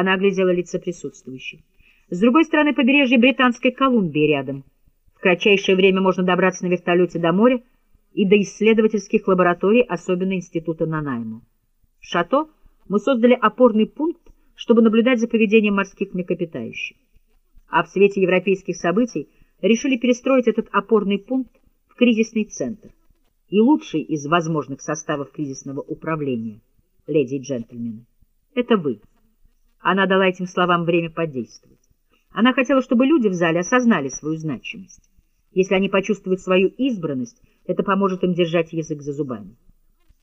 Она оглядела лица присутствующих. С другой стороны побережье Британской Колумбии рядом. В кратчайшее время можно добраться на вертолете до моря и до исследовательских лабораторий, особенно Института Нанайму. В Шато мы создали опорный пункт, чтобы наблюдать за поведением морских млекопитающих. А в свете европейских событий решили перестроить этот опорный пункт в кризисный центр и лучший из возможных составов кризисного управления, леди и джентльмены. Это вы. Она дала этим словам время подействовать. Она хотела, чтобы люди в зале осознали свою значимость. Если они почувствуют свою избранность, это поможет им держать язык за зубами.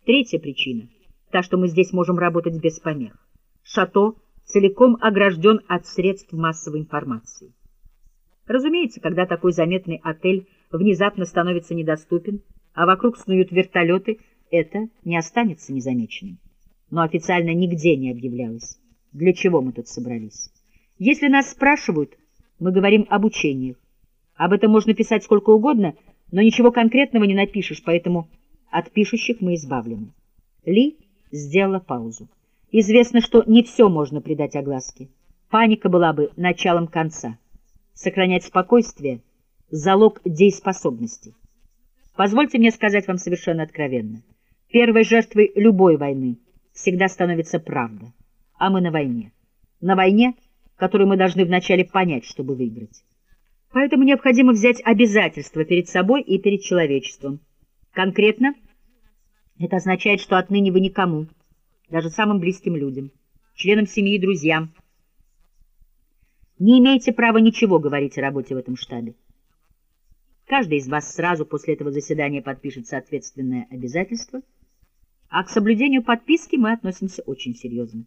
Третья причина — та, что мы здесь можем работать без помех. Шато целиком огражден от средств массовой информации. Разумеется, когда такой заметный отель внезапно становится недоступен, а вокруг снуют вертолеты, это не останется незамеченным. Но официально нигде не объявлялось, для чего мы тут собрались. Если нас спрашивают, мы говорим об учениях. Об этом можно писать сколько угодно, но ничего конкретного не напишешь, поэтому от пишущих мы избавлены. Ли сделала паузу. Известно, что не все можно придать огласке. Паника была бы началом конца. Сохранять спокойствие — залог дееспособности. Позвольте мне сказать вам совершенно откровенно. Первой жертвой любой войны всегда становится правда. А мы на войне. На войне, которую мы должны вначале понять, чтобы выиграть. Поэтому необходимо взять обязательства перед собой и перед человечеством. Конкретно это означает, что отныне вы никому, даже самым близким людям, членам семьи и друзьям, не имеете права ничего говорить о работе в этом штабе. Каждый из вас сразу после этого заседания подпишет соответственное обязательство, а к соблюдению подписки мы относимся очень серьезно.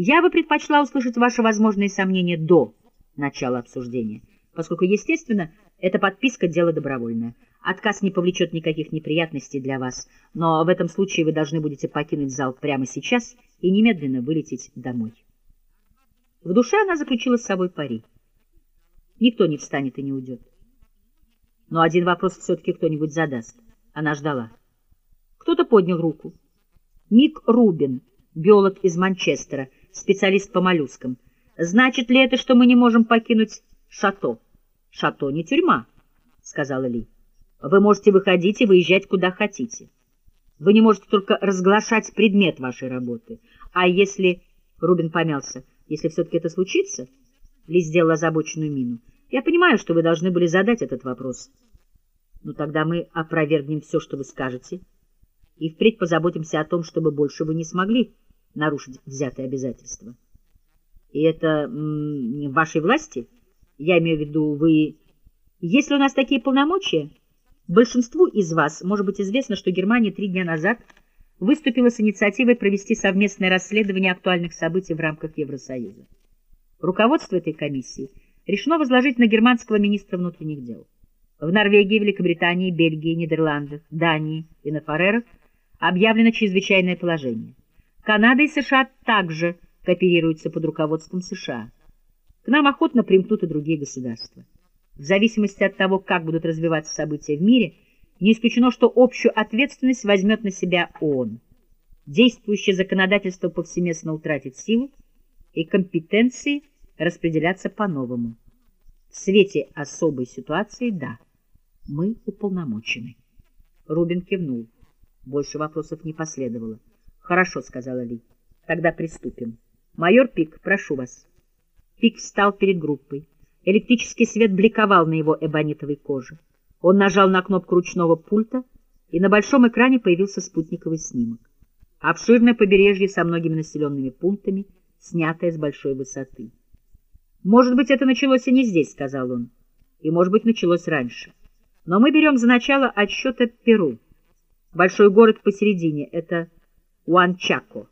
Я бы предпочла услышать ваши возможные сомнения до начала обсуждения, поскольку, естественно, эта подписка — дело добровольное. Отказ не повлечет никаких неприятностей для вас, но в этом случае вы должны будете покинуть зал прямо сейчас и немедленно вылететь домой. В душе она заключила с собой пари. Никто не встанет и не уйдет. Но один вопрос все-таки кто-нибудь задаст. Она ждала. Кто-то поднял руку. Ник Рубин, биолог из Манчестера, специалист по моллюскам. Значит ли это, что мы не можем покинуть шато? Шато не тюрьма, сказала Ли. Вы можете выходить и выезжать куда хотите. Вы не можете только разглашать предмет вашей работы. А если... Рубин помялся. Если все-таки это случится... Ли сделала озабоченную мину. Я понимаю, что вы должны были задать этот вопрос. Но тогда мы опровергнем все, что вы скажете, и впредь позаботимся о том, чтобы больше вы не смогли нарушить взятые обязательства. И это в вашей власти? Я имею в виду, вы... Если у нас такие полномочия, большинству из вас может быть известно, что Германия три дня назад выступила с инициативой провести совместное расследование актуальных событий в рамках Евросоюза. Руководство этой комиссии решено возложить на германского министра внутренних дел. В Норвегии, Великобритании, Бельгии, Нидерландах, Дании и на Фарерах объявлено чрезвычайное положение. Канада и США также кооперируются под руководством США. К нам охотно примкнут и другие государства. В зависимости от того, как будут развиваться события в мире, не исключено, что общую ответственность возьмет на себя ООН. Действующее законодательство повсеместно утратит силу, и компетенции распределятся по-новому. В свете особой ситуации – да, мы уполномочены. Рубин кивнул. Больше вопросов не последовало. «Хорошо», — сказала Ли. «Тогда приступим. Майор Пик, прошу вас». Пик встал перед группой. Электрический свет бликовал на его эбонитовой коже. Он нажал на кнопку ручного пульта, и на большом экране появился спутниковый снимок. Обширное побережье со многими населенными пунктами, снятое с большой высоты. «Может быть, это началось и не здесь», — сказал он. «И, может быть, началось раньше. Но мы берем за начало отсчета Перу. Большой город посередине — это Уанчако.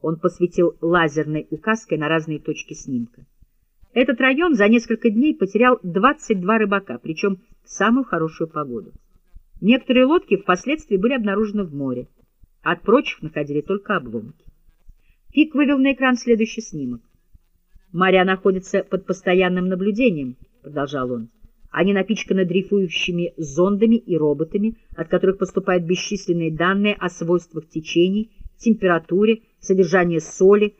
Он посветил лазерной указкой на разные точки снимка. Этот район за несколько дней потерял 22 рыбака, причем в самую хорошую погоду. Некоторые лодки впоследствии были обнаружены в море, от прочих находили только обломки. Пик вывел на экран следующий снимок. «Моря находятся под постоянным наблюдением», — продолжал он. Они напичканы дрейфующими зондами и роботами, от которых поступают бесчисленные данные о свойствах течений, температуре, содержании соли,